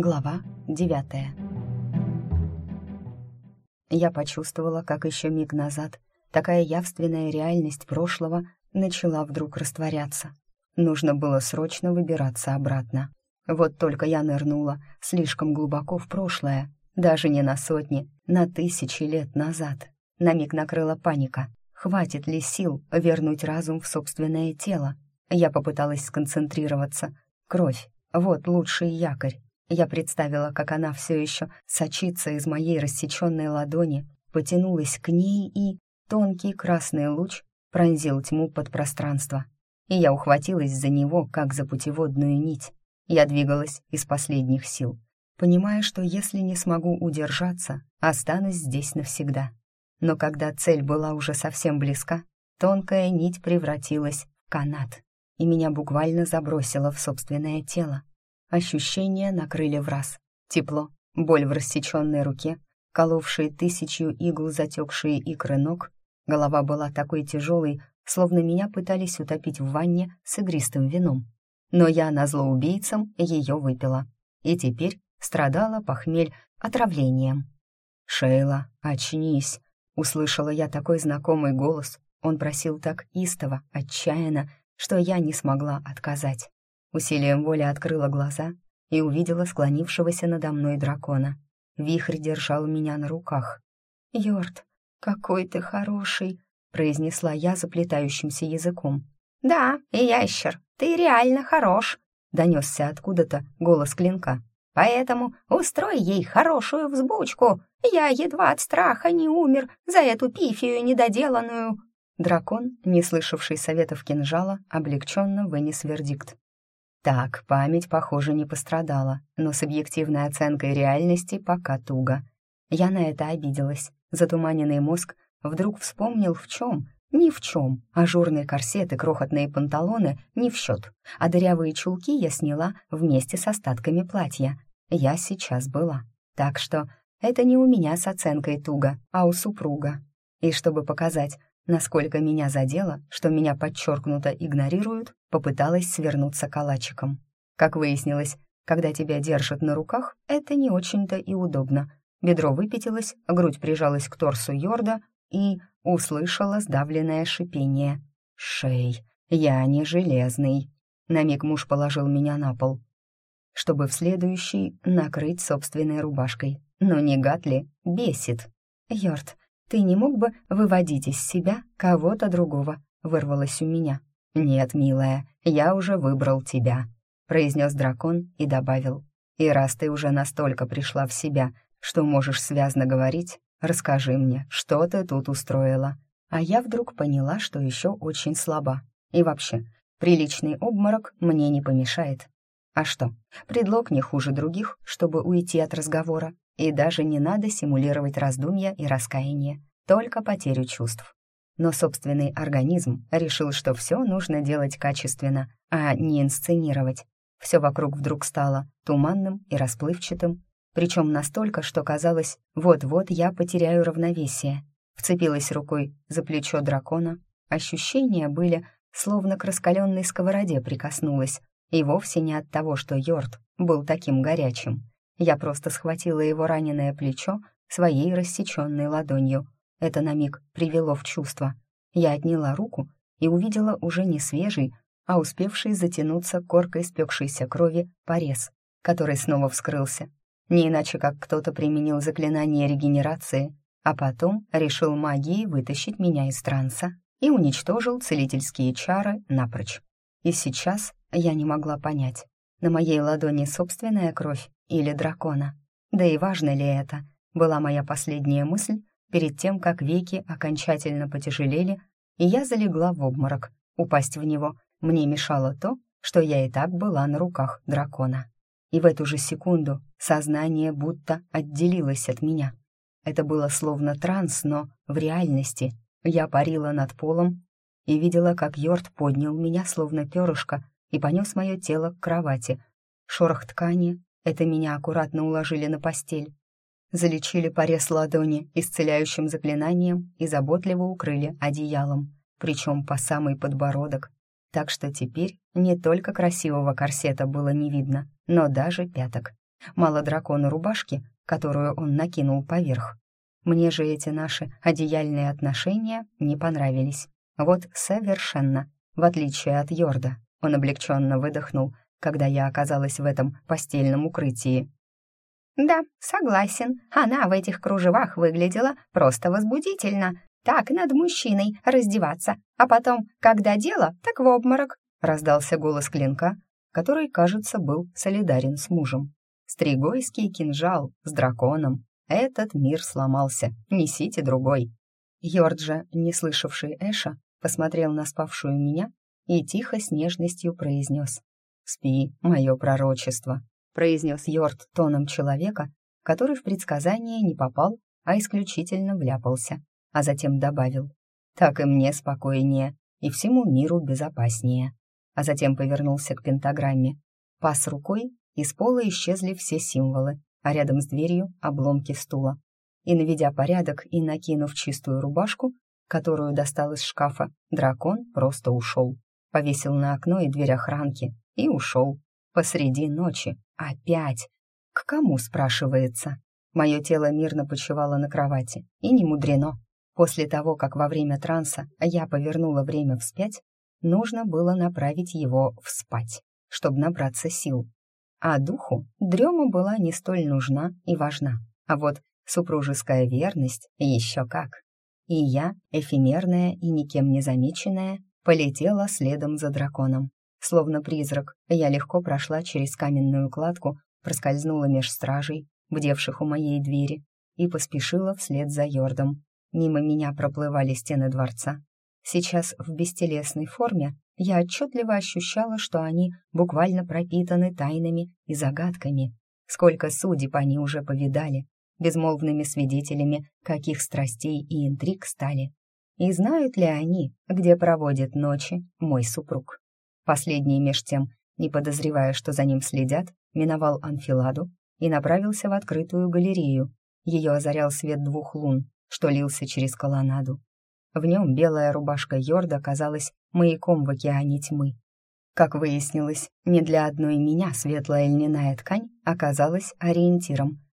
Глава девятая. Я почувствовала, как еще миг назад такая явственная реальность прошлого начала вдруг растворяться. Нужно было срочно выбираться обратно. Вот только я нырнула слишком глубоко в прошлое, даже не на сотни, на тысячи лет назад. На миг накрыла паника. Хватит ли сил вернуть разум в собственное тело? Я попыталась сконцентрироваться. Кровь — вот лучший якорь. Я представила, как она все еще сочится из моей рассеченной ладони, потянулась к ней и... Тонкий красный луч пронзил тьму под пространство. И я ухватилась за него, как за путеводную нить. Я двигалась из последних сил, понимая, что если не смогу удержаться, останусь здесь навсегда. Но когда цель была уже совсем близка, тонкая нить превратилась в канат, и меня буквально забросило в собственное тело. Ощущения накрыли в раз. Тепло, боль в рассеченной руке, коловшие тысячу игл затекшие икры ног. Голова была такой тяжелой, словно меня пытались утопить в ванне с игристым вином. Но я, назло убийцам, ее выпила. И теперь страдала похмель отравлением. «Шейла, очнись!» Услышала я такой знакомый голос. Он просил так истово, отчаянно, что я не смогла отказать. Усилием воли открыла глаза и увидела склонившегося надо мной дракона. Вихрь держал меня на руках. «Йорд, какой ты хороший!» — произнесла я заплетающимся языком. «Да, ящер, ты реально хорош!» — донесся откуда-то голос клинка. «Поэтому устрой ей хорошую взбучку. Я едва от страха не умер за эту пифию недоделанную». Дракон, не слышавший советов кинжала, облегченно вынес вердикт. Так, память, похоже, не пострадала, но с объективной оценкой реальности пока туго. Я на это обиделась. Затуманенный мозг вдруг вспомнил в чем, ни в чем. Ажурные корсеты, крохотные панталоны ни в счет, а дырявые чулки я сняла вместе с остатками платья. Я сейчас была. Так что это не у меня с оценкой туго, а у супруга. И чтобы показать, Насколько меня задело, что меня подчеркнуто игнорируют, попыталась свернуться калачиком. Как выяснилось, когда тебя держат на руках, это не очень-то и удобно. Бедро выпятилось, грудь прижалась к торсу Йорда и услышала сдавленное шипение. «Шей, я не железный». На миг муж положил меня на пол, чтобы в следующий накрыть собственной рубашкой. Но не гад ли? Бесит. «Йорд, ты не мог бы выводить из себя кого-то другого?» — вырвалось у меня. «Нет, милая, я уже выбрал тебя», — произнес дракон и добавил. «И раз ты уже настолько пришла в себя, что можешь связно говорить, расскажи мне, что ты тут устроила». А я вдруг поняла, что еще очень слаба. И вообще, приличный обморок мне не помешает. А что, предлог не хуже других, чтобы уйти от разговора. И даже не надо симулировать раздумья и раскаяние, только потерю чувств. Но собственный организм решил, что все нужно делать качественно, а не инсценировать. Все вокруг вдруг стало туманным и расплывчатым, причем настолько, что казалось, вот-вот я потеряю равновесие. Вцепилась рукой за плечо дракона. Ощущения были, словно к раскаленной сковороде прикоснулась, и вовсе не от того, что Йорд был таким горячим. Я просто схватила его раненое плечо своей рассеченной ладонью. Это на миг привело в чувство. Я отняла руку и увидела уже не свежий, а успевший затянуться коркой спекшейся крови порез, который снова вскрылся. Не иначе, как кто-то применил заклинание регенерации, а потом решил магией вытащить меня из транса и уничтожил целительские чары напрочь. И сейчас я не могла понять, на моей ладони собственная кровь или дракона. Да и важно ли это, была моя последняя мысль перед тем, как веки окончательно потяжелели, и я залегла в обморок. Упасть в него мне мешало то, что я и так была на руках дракона. И в эту же секунду сознание будто отделилось от меня. Это было словно транс, но в реальности я парила над полом и видела, как Йорд поднял меня, словно перышко, и понес мое тело к кровати. Шорох ткани, это меня аккуратно уложили на постель. Залечили порез ладони исцеляющим заклинанием и заботливо укрыли одеялом, причем по самый подбородок. Так что теперь не только красивого корсета было не видно, но даже пяток. Мало дракона рубашки, которую он накинул поверх. Мне же эти наши одеяльные отношения не понравились. Вот совершенно, в отличие от Йорда. Он облегченно выдохнул, когда я оказалась в этом постельном укрытии. «Да, согласен, она в этих кружевах выглядела просто возбудительно. Так над мужчиной раздеваться, а потом, когда дело, так в обморок», — раздался голос клинка, который, кажется, был солидарен с мужем. «Стригойский кинжал с драконом. Этот мир сломался, несите другой». Йорджа, не слышавший Эша, посмотрел на спавшую меня и тихо с нежностью произнес. «Спи, мое пророчество», — произнес Йорд тоном человека, который в предсказание не попал, а исключительно вляпался, а затем добавил. «Так и мне спокойнее, и всему миру безопаснее». А затем повернулся к пентаграмме. Пас рукой, из пола исчезли все символы, а рядом с дверью — обломки стула. И, наведя порядок и накинув чистую рубашку, которую достал из шкафа, дракон просто ушел. Повесил на окно и дверь охранки и ушел. Посреди ночи. Опять. К кому, спрашивается? Мое тело мирно почивало на кровати. И не мудрено. После того, как во время транса я повернула время вспять, нужно было направить его вспать, чтобы набраться сил. А духу дрема была не столь нужна и важна. А вот супружеская верность еще как. И я, эфемерная и никем не замеченная, полетела следом за драконом. Словно призрак, я легко прошла через каменную кладку, проскользнула меж стражей, бдевших у моей двери, и поспешила вслед за Йордом. Мимо меня проплывали стены дворца. Сейчас в бестелесной форме я отчетливо ощущала, что они буквально пропитаны тайнами и загадками. Сколько судеб они уже повидали, безмолвными свидетелями каких страстей и интриг стали. И знают ли они, где проводит ночи мой супруг? Последний меж тем, не подозревая, что за ним следят, миновал анфиладу и направился в открытую галерею. Ее озарял свет двух лун, что лился через колоннаду. В нем белая рубашка Йорда казалась маяком в океане тьмы. Как выяснилось, не для одной меня светлая льняная ткань оказалась ориентиром.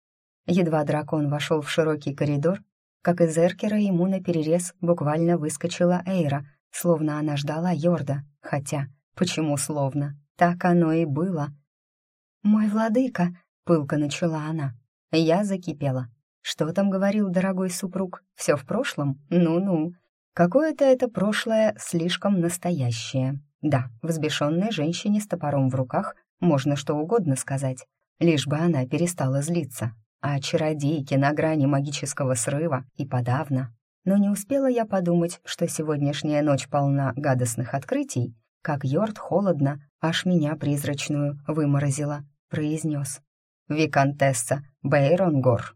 Едва дракон вошел в широкий коридор, как из эркера ему наперерез буквально выскочила Эйра, словно она ждала Йорда, хотя, почему словно, так оно и было. «Мой владыка», — пылко начала она. Я закипела. Что там говорил дорогой супруг? Все в прошлом? Ну-ну. Какое-то это прошлое слишком настоящее. Да, взбешенной женщине с топором в руках можно что угодно сказать, лишь бы она перестала злиться а чародейки на грани магического срыва и подавно. Но не успела я подумать, что сегодняшняя ночь полна гадостных открытий, как Йорд холодно, аж меня призрачную выморозила, произнес. «Викантесса Бейронгор,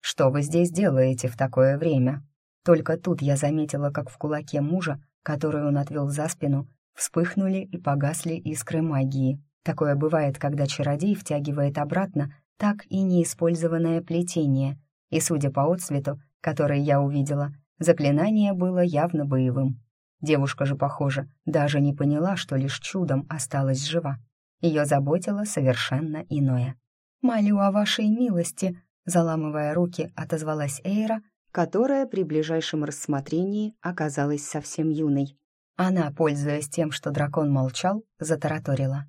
что вы здесь делаете в такое время?» Только тут я заметила, как в кулаке мужа, который он отвел за спину, вспыхнули и погасли искры магии. Такое бывает, когда чародей втягивает обратно так и неиспользованное плетение, и, судя по отсвету, который я увидела, заклинание было явно боевым. Девушка же, похоже, даже не поняла, что лишь чудом осталась жива. Ее заботило совершенно иное. «Молю о вашей милости», — заламывая руки, отозвалась Эйра, которая при ближайшем рассмотрении оказалась совсем юной. Она, пользуясь тем, что дракон молчал, затараторила.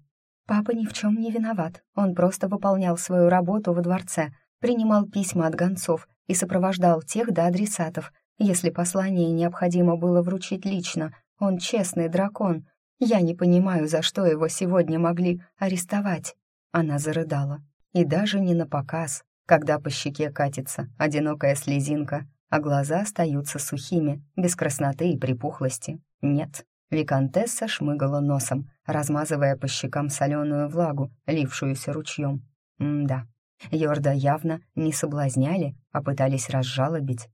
Папа ни в чем не виноват. Он просто выполнял свою работу во дворце, принимал письма от гонцов и сопровождал тех до адресатов. Если послание необходимо было вручить лично, он честный дракон. Я не понимаю, за что его сегодня могли арестовать. Она зарыдала. И даже не на показ, когда по щеке катится одинокая слезинка, а глаза остаются сухими, без красноты и припухлости. Нет, Викантесса шмыгала носом, размазывая по щекам соленую влагу, лившуюся ручьем. М-да, Йорда явно не соблазняли, а пытались разжалобить.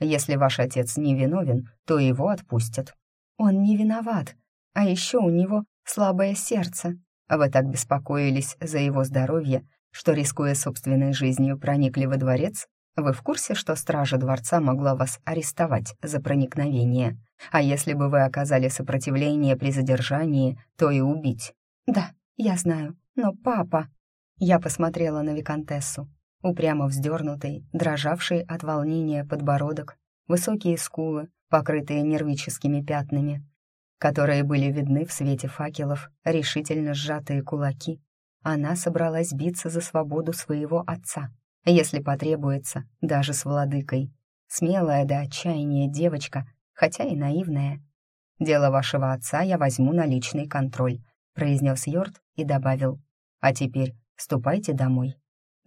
Если ваш отец не виновен, то его отпустят. Он не виноват, а еще у него слабое сердце. А вы так беспокоились за его здоровье, что, рискуя собственной жизнью, проникли во дворец вы в курсе, что стража дворца могла вас арестовать за проникновение? А если бы вы оказали сопротивление при задержании, то и убить? Да, я знаю, но папа... Я посмотрела на виконтессу. Упрямо вздернутый, дрожавший от волнения подбородок, высокие скулы, покрытые нервическими пятнами, которые были видны в свете факелов, решительно сжатые кулаки. Она собралась биться за свободу своего отца, если потребуется, даже с владыкой. Смелая до отчаяния девочка, хотя и наивная. «Дело вашего отца я возьму на личный контроль», произнес Йорд и добавил. «А теперь ступайте домой».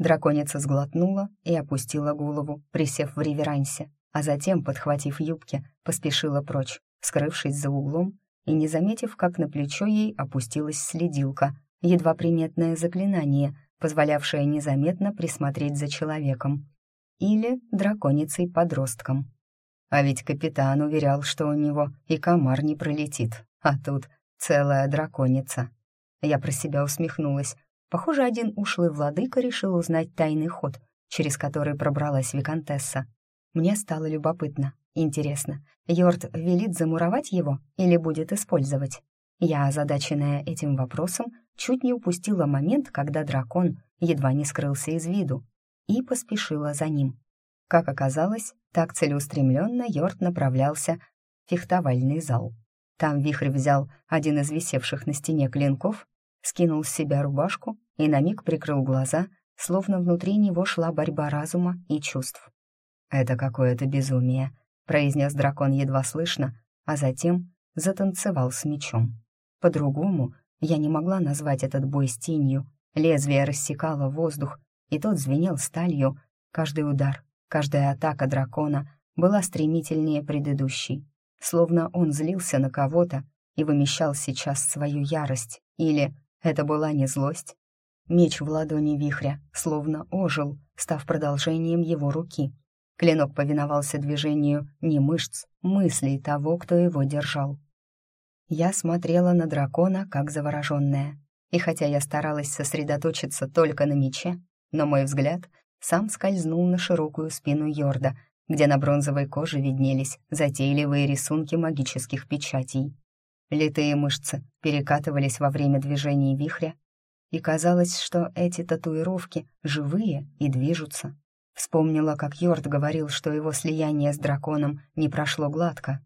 Драконица сглотнула и опустила голову, присев в реверансе, а затем, подхватив юбки, поспешила прочь, скрывшись за углом и не заметив, как на плечо ей опустилась следилка, едва приметное заклинание, позволявшее незаметно присмотреть за человеком. Или драконицей-подростком. А ведь капитан уверял, что у него и комар не пролетит, а тут целая драконица. Я про себя усмехнулась. Похоже, один ушлый владыка решил узнать тайный ход, через который пробралась виконтесса. Мне стало любопытно. Интересно, Йорд велит замуровать его или будет использовать? Я, озадаченная этим вопросом, чуть не упустила момент, когда дракон едва не скрылся из виду, и поспешила за ним. Как оказалось, так целеустремленно Йорд направлялся в фехтовальный зал. Там вихрь взял один из висевших на стене клинков, скинул с себя рубашку и на миг прикрыл глаза, словно внутри него шла борьба разума и чувств. «Это какое-то безумие», — произнес дракон едва слышно, а затем затанцевал с мечом. По-другому я не могла назвать этот бой с тенью. Лезвие рассекало воздух, и тот звенел сталью. Каждый удар, каждая атака дракона была стремительнее предыдущей. Словно он злился на кого-то и вымещал сейчас свою ярость. Или это была не злость? Меч в ладони вихря словно ожил, став продолжением его руки. Клинок повиновался движению не мышц, мыслей того, кто его держал. Я смотрела на дракона, как завороженная. И хотя я старалась сосредоточиться только на мече, но мой взгляд сам скользнул на широкую спину Йорда, где на бронзовой коже виднелись затейливые рисунки магических печатей. Литые мышцы перекатывались во время движений вихря, и казалось, что эти татуировки живые и движутся. Вспомнила, как Йорд говорил, что его слияние с драконом не прошло гладко.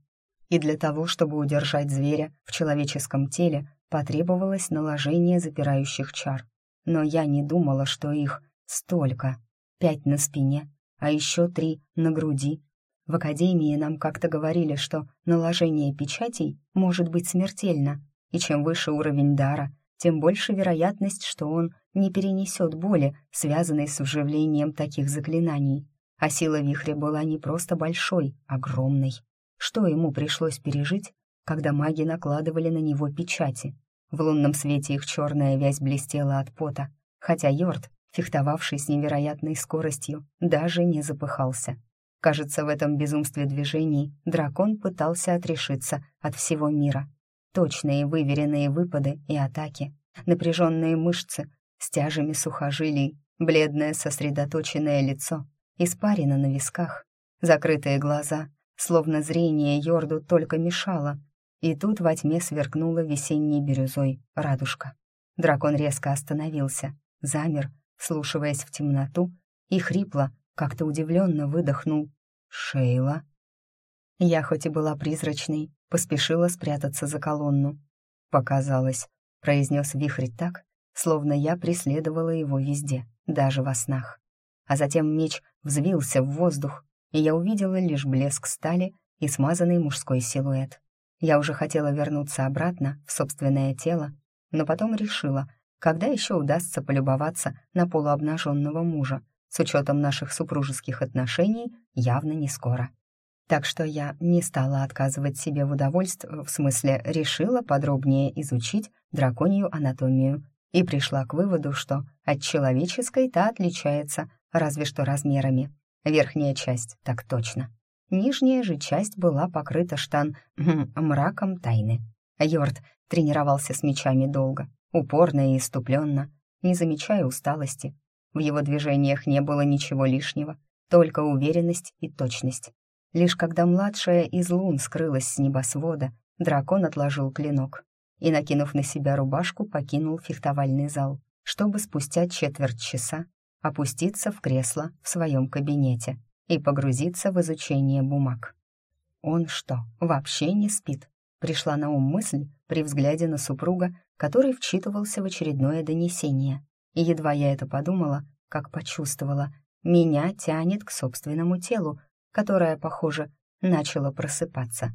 И для того, чтобы удержать зверя в человеческом теле, потребовалось наложение запирающих чар. Но я не думала, что их столько. Пять на спине, а еще три на груди. В академии нам как-то говорили, что наложение печатей может быть смертельно, и чем выше уровень дара, тем больше вероятность, что он не перенесет боли, связанной с вживлением таких заклинаний. А сила вихря была не просто большой, огромной. Что ему пришлось пережить, когда маги накладывали на него печати? В лунном свете их черная вязь блестела от пота, хотя Йорд, фехтовавший с невероятной скоростью, даже не запыхался. Кажется, в этом безумстве движений дракон пытался отрешиться от всего мира. Точные выверенные выпады и атаки, напряженные мышцы, стяжами сухожилий, бледное сосредоточенное лицо, испарина на висках, закрытые глаза, словно зрение Йорду только мешало. И тут во тьме сверкнула весенней бирюзой радужка. Дракон резко остановился, замер, слушаясь в темноту, и хрипло, как-то удивленно выдохнул. «Шейла?» Я хоть и была призрачной, поспешила спрятаться за колонну. «Показалось», — произнес вихрь так, словно я преследовала его везде, даже во снах. А затем меч взвился в воздух, и я увидела лишь блеск стали и смазанный мужской силуэт. Я уже хотела вернуться обратно в собственное тело, но потом решила, когда еще удастся полюбоваться на полуобнаженного мужа, с учетом наших супружеских отношений, явно не скоро. Так что я не стала отказывать себе в удовольствии, в смысле решила подробнее изучить драконью анатомию и пришла к выводу, что от человеческой та отличается разве что размерами. Верхняя часть так точно. Нижняя же часть была покрыта штан хм, мраком тайны. Йорд тренировался с мечами долго, упорно и иступленно, не замечая усталости. В его движениях не было ничего лишнего, только уверенность и точность. Лишь когда младшая из лун скрылась с небосвода, дракон отложил клинок и, накинув на себя рубашку, покинул фехтовальный зал. чтобы спустя четверть часа опуститься в кресло в своем кабинете и погрузиться в изучение бумаг. Он что, вообще не спит? Пришла на ум мысль при взгляде на супруга, который вчитывался в очередное донесение. И едва я это подумала, как почувствовала, меня тянет к собственному телу, которое, похоже, начало просыпаться.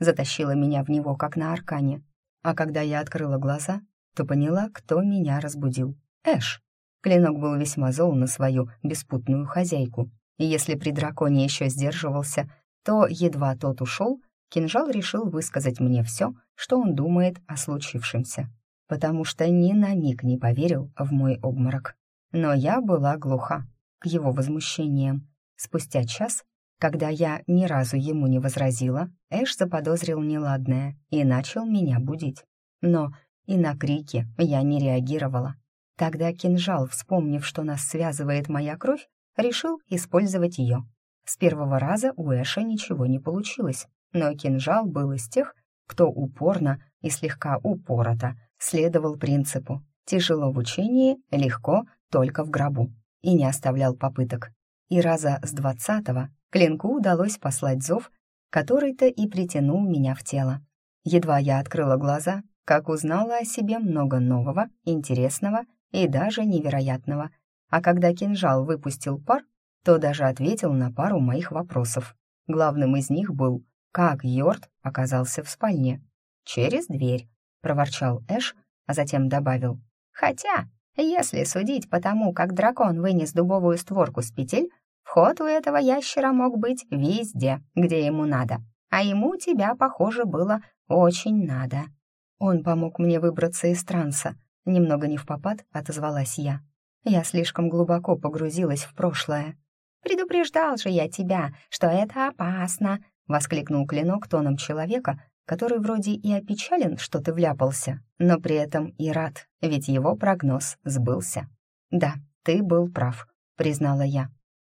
Затащило меня в него, как на аркане. А когда я открыла глаза, то поняла, кто меня разбудил. Эш. Клинок был весьма зол на свою беспутную хозяйку. И если при драконе еще сдерживался, то, едва тот ушел, кинжал решил высказать мне все, что он думает о случившемся. Потому что ни на миг не поверил в мой обморок. Но я была глуха к его возмущениям. Спустя час, когда я ни разу ему не возразила, Эш заподозрил неладное и начал меня будить. Но и на крики я не реагировала. Тогда кинжал, вспомнив, что нас связывает моя кровь, решил использовать ее. С первого раза у Эша ничего не получилось, но кинжал был из тех, кто упорно и слегка упорото следовал принципу «тяжело в учении, легко только в гробу» и не оставлял попыток. И раза с двадцатого клинку удалось послать зов, который-то и притянул меня в тело. Едва я открыла глаза, как узнала о себе много нового, интересного и даже невероятного. А когда кинжал выпустил пар, то даже ответил на пару моих вопросов. Главным из них был, как Йорд оказался в спальне. «Через дверь», — проворчал Эш, а затем добавил. «Хотя, если судить по тому, как дракон вынес дубовую створку с петель, вход у этого ящера мог быть везде, где ему надо. А ему тебя, похоже, было очень надо. Он помог мне выбраться из транса. Немного не в попад отозвалась я. Я слишком глубоко погрузилась в прошлое. «Предупреждал же я тебя, что это опасно!» — воскликнул клинок тоном человека, который вроде и опечален, что ты вляпался, но при этом и рад, ведь его прогноз сбылся. «Да, ты был прав», — признала я.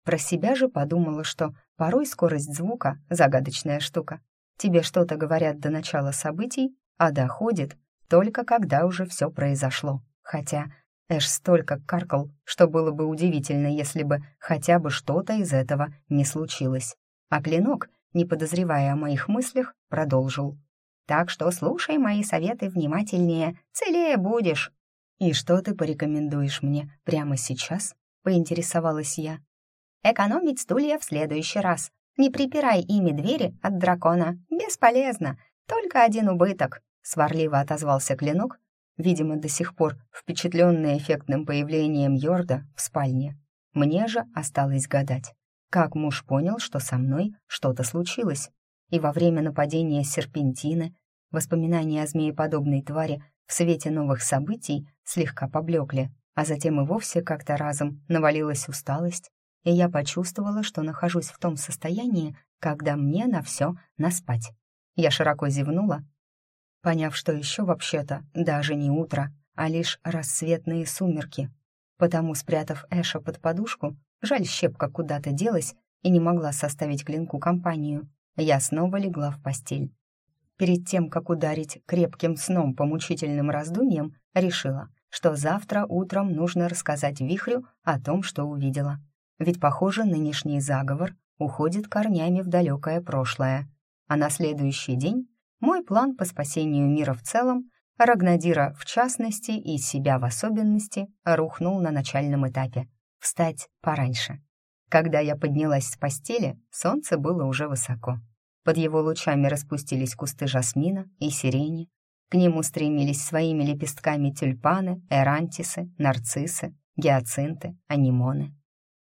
Про себя же подумала, что порой скорость звука — загадочная штука. Тебе что-то говорят до начала событий, а доходит только когда уже все произошло. Хотя Эш столько каркал, что было бы удивительно, если бы хотя бы что-то из этого не случилось. А клинок не подозревая о моих мыслях, продолжил. «Так что слушай мои советы внимательнее, целее будешь». «И что ты порекомендуешь мне прямо сейчас?» — поинтересовалась я. «Экономить стулья в следующий раз. Не припирай ими двери от дракона. Бесполезно. Только один убыток», — сварливо отозвался клинок, видимо, до сих пор впечатленный эффектным появлением Йорда в спальне. Мне же осталось гадать, как муж понял, что со мной что-то случилось. И во время нападения серпентины воспоминания о змееподобной твари в свете новых событий слегка поблекли, а затем и вовсе как-то разом навалилась усталость, и я почувствовала, что нахожусь в том состоянии, когда мне на все наспать. Я широко зевнула, поняв, что еще вообще-то даже не утро, а лишь рассветные сумерки. Потому, спрятав Эша под подушку, Жаль, щепка куда-то делась и не могла составить клинку компанию. Я снова легла в постель. Перед тем, как ударить крепким сном по мучительным раздумьям, решила, что завтра утром нужно рассказать Вихрю о том, что увидела. Ведь, похоже, нынешний заговор уходит корнями в далекое прошлое. А на следующий день мой план по спасению мира в целом, Рагнадира в частности и себя в особенности, рухнул на начальном этапе встать пораньше. Когда я поднялась с постели, солнце было уже высоко. Под его лучами распустились кусты жасмина и сирени. К нему стремились своими лепестками тюльпаны, эрантисы, нарциссы, гиацинты, анимоны.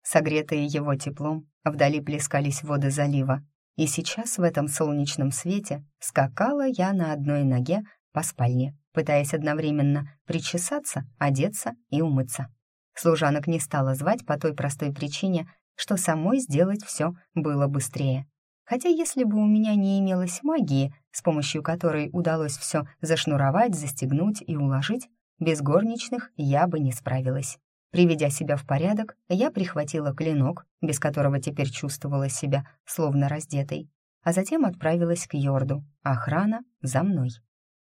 Согретые его теплом, вдали плескались воды залива, и сейчас в этом солнечном свете скакала я на одной ноге по спальне, пытаясь одновременно причесаться, одеться и умыться. Служанок не стала звать по той простой причине, что самой сделать все было быстрее. Хотя если бы у меня не имелось магии, с помощью которой удалось все зашнуровать, застегнуть и уложить, без горничных я бы не справилась. Приведя себя в порядок, я прихватила клинок, без которого теперь чувствовала себя словно раздетой, а затем отправилась к Йорду, охрана за мной.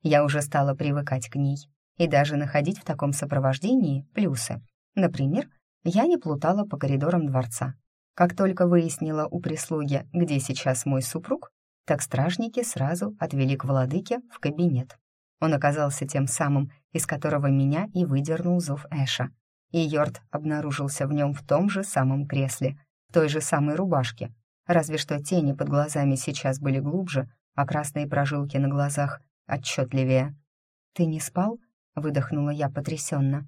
Я уже стала привыкать к ней, и даже находить в таком сопровождении плюсы. Например, я не плутала по коридорам дворца. Как только выяснила у прислуги, где сейчас мой супруг, так стражники сразу отвели к владыке в кабинет. Он оказался тем самым, из которого меня и выдернул зов Эша. И Йорд обнаружился в нем в том же самом кресле, в той же самой рубашке, разве что тени под глазами сейчас были глубже, а красные прожилки на глазах отчетливее. «Ты не спал?» — выдохнула я потрясенно.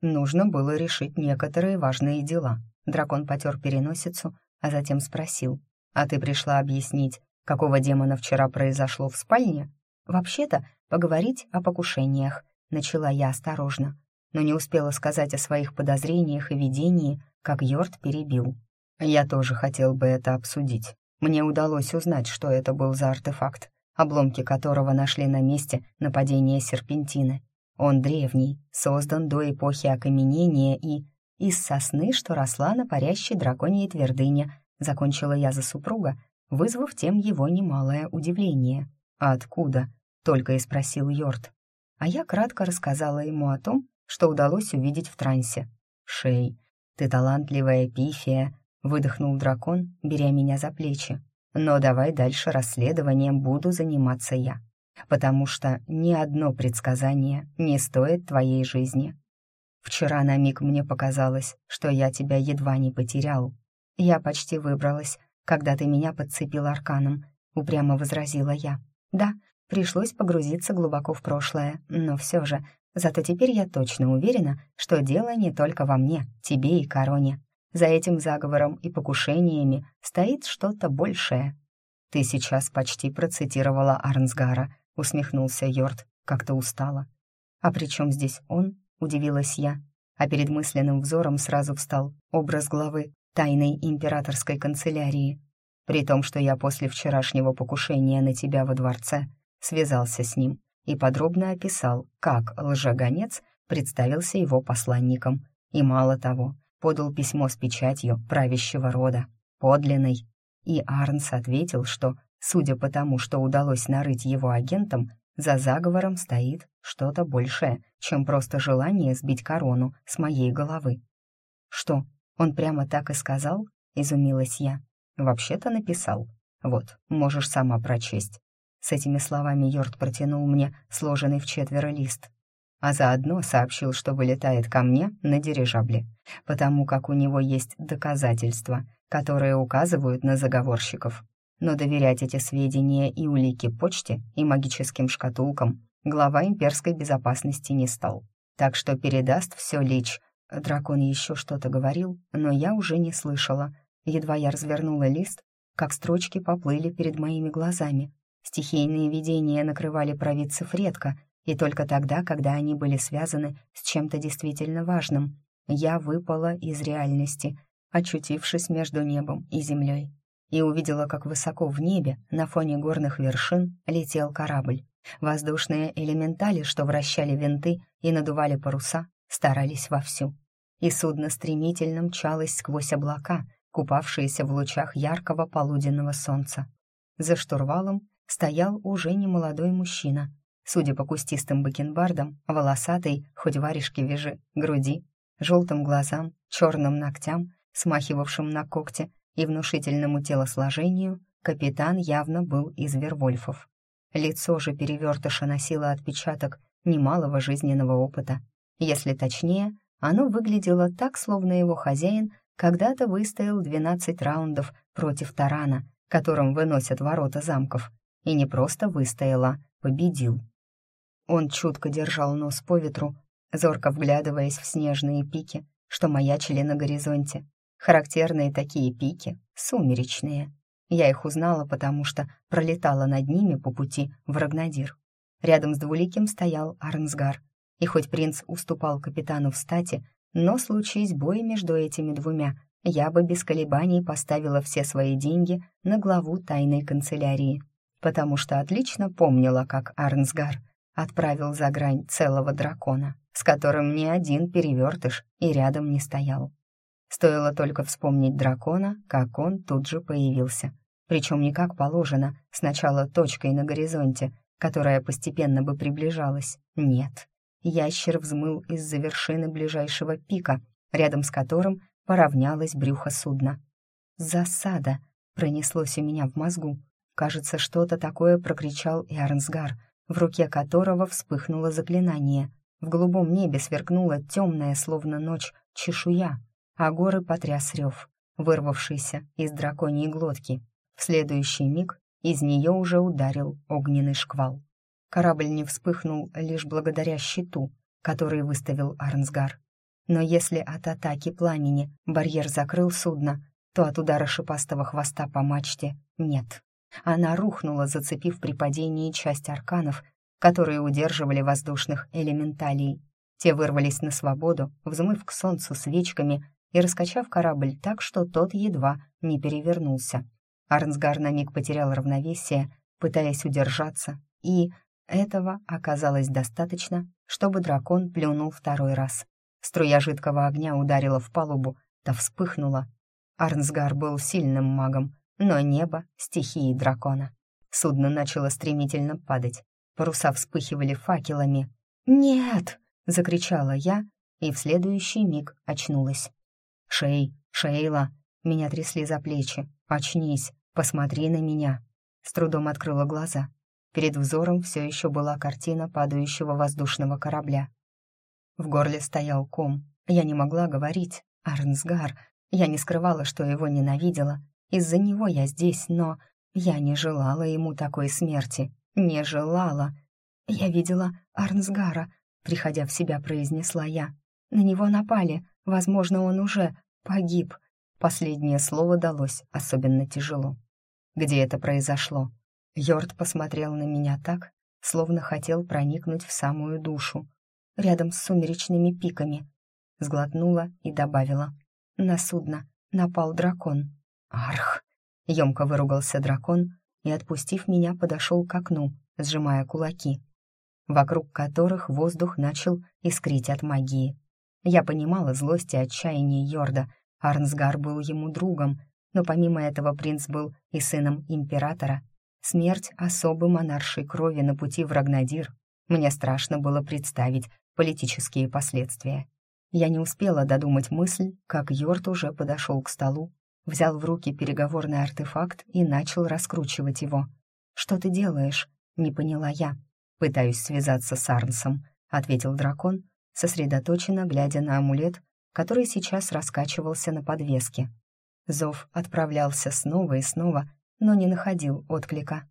Нужно было решить некоторые важные дела. Дракон потер переносицу, а затем спросил. «А ты пришла объяснить, какого демона вчера произошло в спальне?» «Вообще-то, поговорить о покушениях», — начала я осторожно, но не успела сказать о своих подозрениях и видении, как Йорд перебил. «Я тоже хотел бы это обсудить. Мне удалось узнать, что это был за артефакт, обломки которого нашли на месте нападения серпентины. Он древний, создан до эпохи окаменения и... из сосны, что росла на парящей драконьей твердыне, закончила я за супруга, вызвав тем его немалое удивление. «А откуда?» — только и спросил Йорд. А я кратко рассказала ему о том, что удалось увидеть в трансе. «Шей, ты талантливая пифия», — выдохнул дракон, беря меня за плечи. Но давай дальше расследованием буду заниматься я, потому что ни одно предсказание не стоит твоей жизни. Вчера на миг мне показалось, что я тебя едва не потерял. Я почти выбралась, когда ты меня подцепил арканом, упрямо возразила я. Да, пришлось погрузиться глубоко в прошлое, но все же, зато теперь я точно уверена, что дело не только во мне, тебе и Короне. За этим заговором и покушениями стоит что-то большее. «Ты сейчас почти процитировала Арнсгара», — усмехнулся Йорд, как-то устала. «А при чем здесь он?» — удивилась я, а перед мысленным взором сразу встал образ главы тайной императорской канцелярии. При том, что я после вчерашнего покушения на тебя во дворце связался с ним и подробно описал, как лжегонец представился его посланником. И мало того, подал письмо с печатью правящего рода, подлинный. И Арнс ответил, что, судя по тому, что удалось нарыть его агентам, за заговором стоит что-то большее, чем просто желание сбить корону с моей головы. «Что, он прямо так и сказал?» — изумилась я. «Вообще-то написал. Вот, можешь сама прочесть». С этими словами Йорд протянул мне сложенный в четверо лист а заодно сообщил, что вылетает ко мне на дирижабле, потому как у него есть доказательства, которые указывают на заговорщиков. Но доверять эти сведения и улики почте, и магическим шкатулкам глава имперской безопасности не стал. Так что передаст все Лич. Дракон еще что-то говорил, но я уже не слышала. Едва я развернула лист, как строчки поплыли перед моими глазами. Стихийные видения накрывали провидцев редко — и только тогда, когда они были связаны с чем-то действительно важным, я выпала из реальности, очутившись между небом и землей, и увидела, как высоко в небе, на фоне горных вершин, летел корабль. Воздушные элементали, что вращали винты и надували паруса, старались вовсю. И судно стремительно мчалось сквозь облака, купавшиеся в лучах яркого полуденного солнца. За штурвалом стоял уже немолодой мужчина, судя по кустистым бакенбардам, волосатой, хоть варежки вяжи, груди, желтым глазам, черным ногтям, смахивавшим на когти и внушительному телосложению, капитан явно был из Вервольфов. Лицо же перевертыша носило отпечаток немалого жизненного опыта. Если точнее, оно выглядело так, словно его хозяин когда-то выстоял 12 раундов против тарана, которым выносят ворота замков. И не просто выстояла, победил. Он чутко держал нос по ветру, зорко вглядываясь в снежные пики, что маячили на горизонте. Характерные такие пики, сумеречные. Я их узнала, потому что пролетала над ними по пути в Рагнадир. Рядом с двуликим стоял Арнсгар, и хоть принц уступал капитану в стати, но случись бой между этими двумя, я бы без колебаний поставила все свои деньги на главу тайной канцелярии, потому что отлично помнила, как Арнсгар отправил за грань целого дракона, с которым ни один перевертыш и рядом не стоял. Стоило только вспомнить дракона, как он тут же появился. Причем не как положено, сначала точкой на горизонте, которая постепенно бы приближалась. Нет, ящер взмыл из-за вершины ближайшего пика, рядом с которым поравнялось брюхо судна. «Засада!» — пронеслось у меня в мозгу. Кажется, что-то такое прокричал и Арнсгар, в руке которого вспыхнуло заклинание. В голубом небе сверкнула темная, словно ночь, чешуя, а горы потряс рев, вырвавшийся из драконьей глотки. В следующий миг из нее уже ударил огненный шквал. Корабль не вспыхнул лишь благодаря щиту, который выставил Арнсгар. Но если от атаки пламени барьер закрыл судно, то от удара шипастого хвоста по мачте нет. Она рухнула, зацепив при падении часть арканов, которые удерживали воздушных элементалей. Те вырвались на свободу, взмыв к солнцу свечками и раскачав корабль так, что тот едва не перевернулся. Арнсгар на миг потерял равновесие, пытаясь удержаться, и этого оказалось достаточно, чтобы дракон плюнул второй раз. Струя жидкого огня ударила в палубу, та вспыхнула. Арнсгар был сильным магом, но небо — стихии дракона. Судно начало стремительно падать. Паруса вспыхивали факелами. «Нет!» — закричала я, и в следующий миг очнулась. «Шей, Шейла!» Меня трясли за плечи. «Очнись, посмотри на меня!» С трудом открыла глаза. Перед взором все еще была картина падающего воздушного корабля. В горле стоял ком. Я не могла говорить. Арнсгар. Я не скрывала, что его ненавидела, из-за него я здесь, но я не желала ему такой смерти. Не желала. Я видела Арнсгара, приходя в себя, произнесла я. На него напали. Возможно, он уже погиб. Последнее слово далось особенно тяжело. Где это произошло? Йорд посмотрел на меня так, словно хотел проникнуть в самую душу. Рядом с сумеречными пиками. Сглотнула и добавила. На судно напал дракон. «Арх!» — емко выругался дракон и, отпустив меня, подошел к окну, сжимая кулаки, вокруг которых воздух начал искрить от магии. Я понимала злость и отчаяние Йорда. Арнсгар был ему другом, но помимо этого принц был и сыном императора. Смерть особой монаршей крови на пути в Рагнадир. Мне страшно было представить политические последствия. Я не успела додумать мысль, как Йорд уже подошел к столу взял в руки переговорный артефакт и начал раскручивать его. «Что ты делаешь?» — не поняла я. «Пытаюсь связаться с Арнсом», — ответил дракон, сосредоточенно глядя на амулет, который сейчас раскачивался на подвеске. Зов отправлялся снова и снова, но не находил отклика.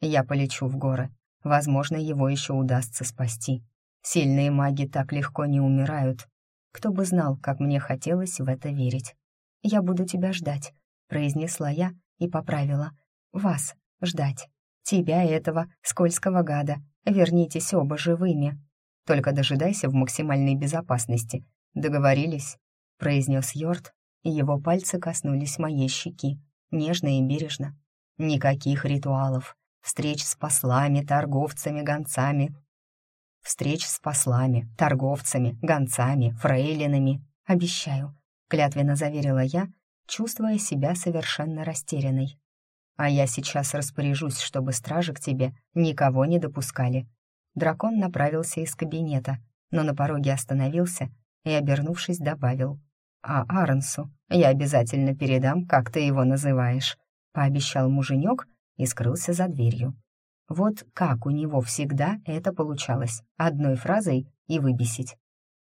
«Я полечу в горы. Возможно, его еще удастся спасти. Сильные маги так легко не умирают. Кто бы знал, как мне хотелось в это верить. «Я буду тебя ждать», — произнесла я и поправила. «Вас ждать. Тебя этого скользкого гада. Вернитесь оба живыми. Только дожидайся в максимальной безопасности. Договорились?» — произнес Йорд, и его пальцы коснулись моей щеки, нежно и бережно. «Никаких ритуалов, встреч с послами, торговцами, гонцами. Встреч с послами, торговцами, гонцами, фрейлинами. Обещаю, клятвенно заверила я, чувствуя себя совершенно растерянной. «А я сейчас распоряжусь, чтобы стражи к тебе никого не допускали». Дракон направился из кабинета, но на пороге остановился и, обернувшись, добавил. «А Арнсу я обязательно передам, как ты его называешь», — пообещал муженек и скрылся за дверью. Вот как у него всегда это получалось, одной фразой и выбесить.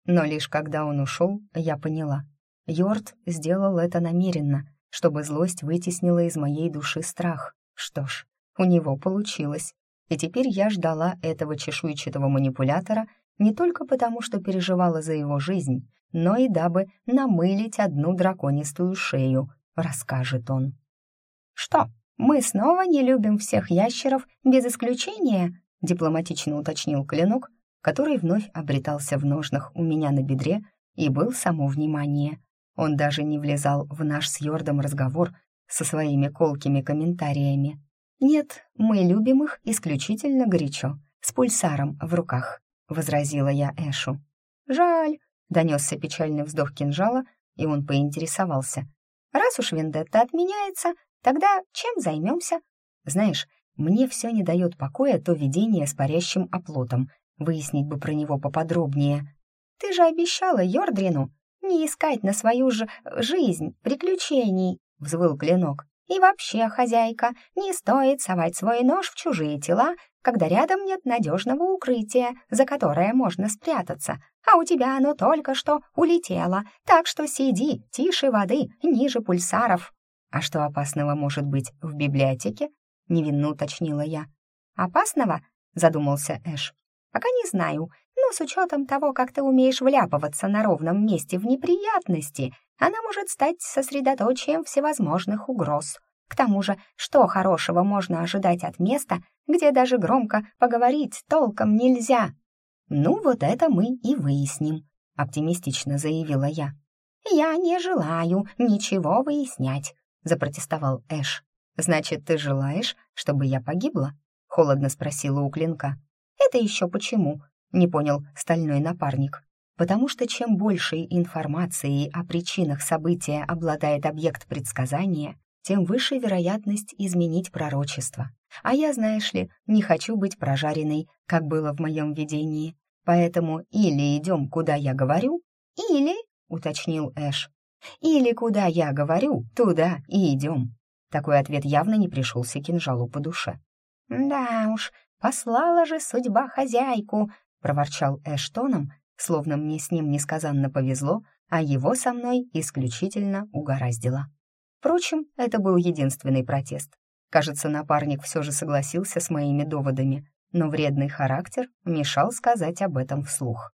Но лишь когда он ушел, я поняла, Йорд сделал это намеренно, чтобы злость вытеснила из моей души страх. Что ж, у него получилось. И теперь я ждала этого чешуйчатого манипулятора не только потому, что переживала за его жизнь, но и дабы намылить одну драконистую шею, расскажет он. «Что, мы снова не любим всех ящеров без исключения?» дипломатично уточнил клинок, который вновь обретался в ножнах у меня на бедре и был само внимание. Он даже не влезал в наш с Йордом разговор со своими колкими комментариями. «Нет, мы любим их исключительно горячо, с пульсаром в руках», — возразила я Эшу. «Жаль», — донесся печальный вздох кинжала, и он поинтересовался. «Раз уж вендетта отменяется, тогда чем займемся?» «Знаешь, мне все не дает покоя то видение с парящим оплотом. выяснить бы про него поподробнее. «Ты же обещала Йордрину не искать на свою же жизнь приключений», — взвыл Клинок. «И вообще, хозяйка, не стоит совать свой нож в чужие тела, когда рядом нет надежного укрытия, за которое можно спрятаться, а у тебя оно только что улетело, так что сиди тише воды, ниже пульсаров». «А что опасного может быть в библиотеке?» — невинно уточнила я. «Опасного?» — задумался Эш. «Пока не знаю, с учетом того, как ты умеешь вляпываться на ровном месте в неприятности, она может стать сосредоточием всевозможных угроз. К тому же, что хорошего можно ожидать от места, где даже громко поговорить толком нельзя?» «Ну, вот это мы и выясним», — оптимистично заявила я. «Я не желаю ничего выяснять», — запротестовал Эш. «Значит, ты желаешь, чтобы я погибла?» — холодно спросила у клинка. «Это еще почему?» — не понял стальной напарник. «Потому что чем большей информацией о причинах события обладает объект предсказания, тем выше вероятность изменить пророчество. А я, знаешь ли, не хочу быть прожаренной, как было в моем видении. Поэтому или идем, куда я говорю, или, — уточнил Эш, — или куда я говорю, туда и идем. Такой ответ явно не пришелся кинжалу по душе. «Да уж, послала же судьба хозяйку», — проворчал Эш тоном, словно мне с ним несказанно повезло, а его со мной исключительно угораздило. Впрочем, это был единственный протест. Кажется, напарник все же согласился с моими доводами, но вредный характер мешал сказать об этом вслух.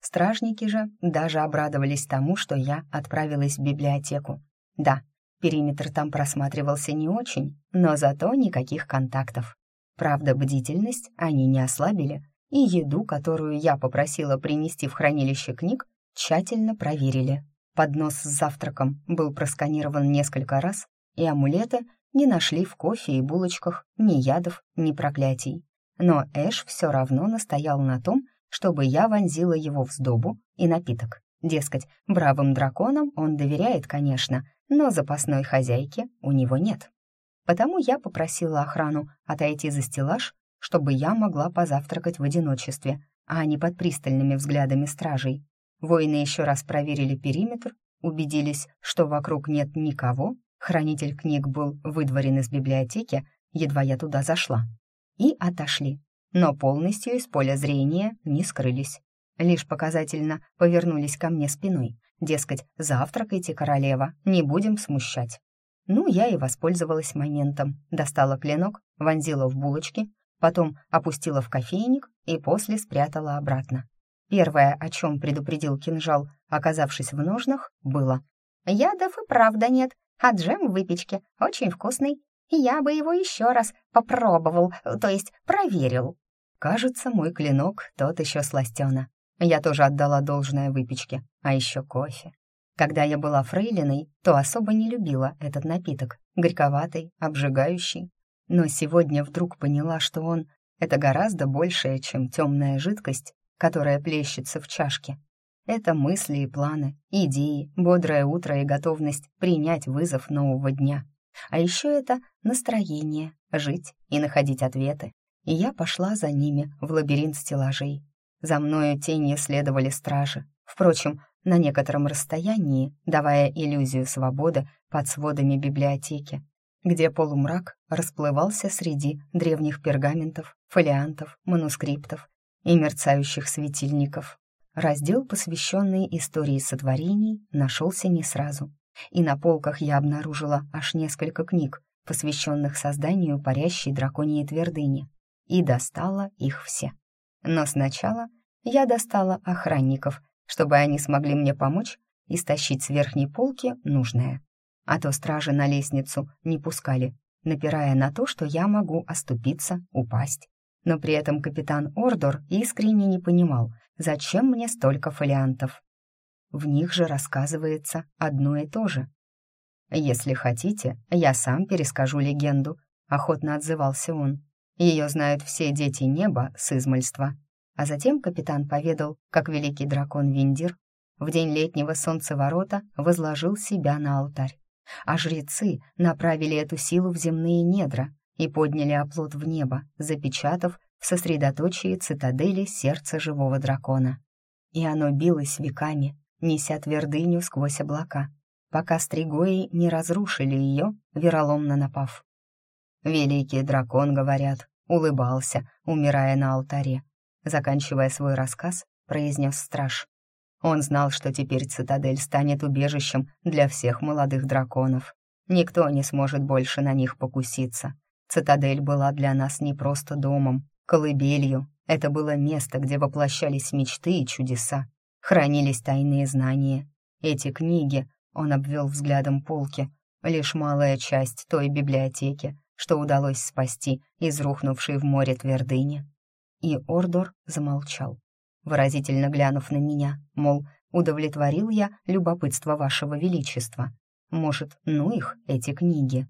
Стражники же даже обрадовались тому, что я отправилась в библиотеку. Да, периметр там просматривался не очень, но зато никаких контактов. Правда, бдительность они не ослабили, и еду, которую я попросила принести в хранилище книг, тщательно проверили. Поднос с завтраком был просканирован несколько раз, и амулеты не нашли в кофе и булочках ни ядов, ни проклятий. Но Эш все равно настоял на том, чтобы я вонзила его в сдобу и напиток. Дескать, бравым драконам он доверяет, конечно, но запасной хозяйки у него нет. Потому я попросила охрану отойти за стеллаж, чтобы я могла позавтракать в одиночестве, а не под пристальными взглядами стражей. Воины еще раз проверили периметр, убедились, что вокруг нет никого, хранитель книг был выдворен из библиотеки, едва я туда зашла и отошли, но полностью из поля зрения не скрылись. Лишь показательно повернулись ко мне спиной, дескать, завтракайте, королева, не будем смущать. Ну, я и воспользовалась моментом, достала клинок, вонзила в булочки, потом опустила в кофейник и после спрятала обратно. Первое, о чем предупредил кинжал, оказавшись в ножнах, было «Ядов и правда нет, а джем в выпечке очень вкусный я бы его еще раз попробовал, то есть проверил. Кажется, мой клинок тот еще сластена. Я тоже отдала должное выпечке, а еще кофе. Когда я была фрейлиной, то особо не любила этот напиток, горьковатый, обжигающий. Но сегодня вдруг поняла, что он — это гораздо большее, чем темная жидкость, которая плещется в чашке. Это мысли и планы, идеи, бодрое утро и готовность принять вызов нового дня. А еще это настроение, жить и находить ответы. И я пошла за ними в лабиринт стеллажей. За мною тенью следовали стражи. Впрочем, на некотором расстоянии, давая иллюзию свободы под сводами библиотеки, где полумрак расплывался среди древних пергаментов, фолиантов, манускриптов и мерцающих светильников. Раздел, посвященный истории сотворений, нашелся не сразу и на полках я обнаружила аж несколько книг, посвященных созданию парящей драконьей твердыни, и достала их все. Но сначала я достала охранников, чтобы они смогли мне помочь и стащить с верхней полки нужное. А то стражи на лестницу не пускали, напирая на то, что я могу оступиться, упасть. Но при этом капитан Ордор искренне не понимал, зачем мне столько фолиантов. В них же рассказывается одно и то же. «Если хотите, я сам перескажу легенду», — охотно отзывался он. «Ее знают все дети неба с измольства». А затем капитан поведал, как великий дракон Виндир в день летнего солнцеворота возложил себя на алтарь, а жрецы направили эту силу в земные недра и подняли оплот в небо, запечатав в сосредоточии цитадели сердца живого дракона. И оно билось веками, неся твердыню сквозь облака, пока стригои не разрушили ее, вероломно напав. Великий дракон, говорят, улыбался, умирая на алтаре. Заканчивая свой рассказ, произнес страж. Он знал, что теперь цитадель станет убежищем для всех молодых драконов. Никто не сможет больше на них покуситься. Цитадель была для нас не просто домом, колыбелью. Это было место, где воплощались мечты и чудеса. Хранились тайные знания. Эти книги, он обвел взглядом полки, лишь малая часть той библиотеки, что удалось спасти из рухнувшей в море твердыни. И Ордор замолчал выразительно глянув на меня, мол, удовлетворил я любопытство вашего величества. Может, ну их, эти книги?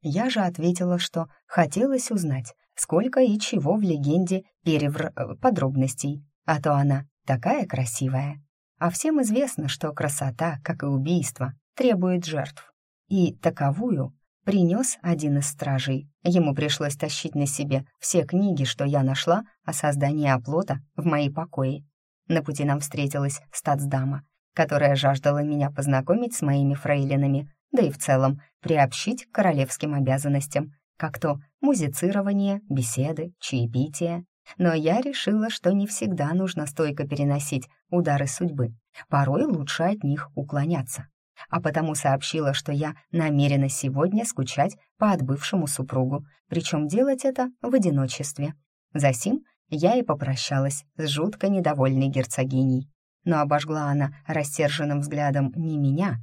Я же ответила, что хотелось узнать, сколько и чего в легенде перевр... Э, подробностей, а то она такая красивая. А всем известно, что красота, как и убийство, требует жертв. И таковую принес один из стражей. Ему пришлось тащить на себе все книги, что я нашла о создании оплота в мои покои. На пути нам встретилась статсдама, которая жаждала меня познакомить с моими фрейлинами, да и в целом приобщить к королевским обязанностям, как то музицирование, беседы, чаепитие. Но я решила, что не всегда нужно стойко переносить удары судьбы. Порой лучше от них уклоняться а потому сообщила, что я намерена сегодня скучать по отбывшему супругу, причем делать это в одиночестве. Засим я и попрощалась с жутко недовольной герцогиней. Но обожгла она рассерженным взглядом не меня,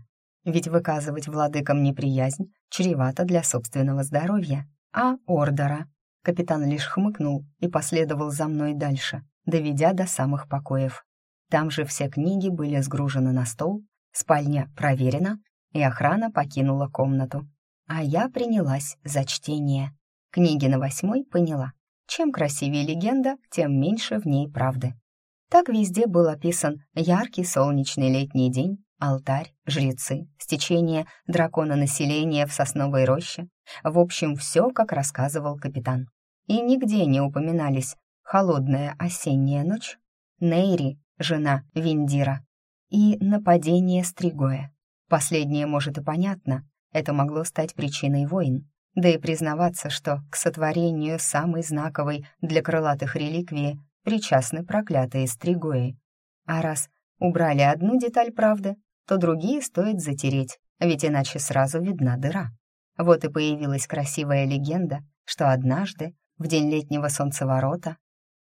ведь выказывать владыкам неприязнь чревато для собственного здоровья, а Ордера. Капитан лишь хмыкнул и последовал за мной дальше, доведя до самых покоев. Там же все книги были сгружены на стол, Спальня проверена, и охрана покинула комнату. А я принялась за чтение. Книги на восьмой поняла. Чем красивее легенда, тем меньше в ней правды. Так везде был описан яркий солнечный летний день, алтарь, жрецы, стечение дракона населения в сосновой роще. В общем, все, как рассказывал капитан. И нигде не упоминались холодная осенняя ночь, Нейри, жена Виндира, и нападение Стригоя. Последнее, может, и понятно, это могло стать причиной войн, да и признаваться, что к сотворению самой знаковой для крылатых реликвии причастны проклятые Стригои. А раз убрали одну деталь правды, то другие стоит затереть, ведь иначе сразу видна дыра. Вот и появилась красивая легенда, что однажды, в день летнего солнцеворота,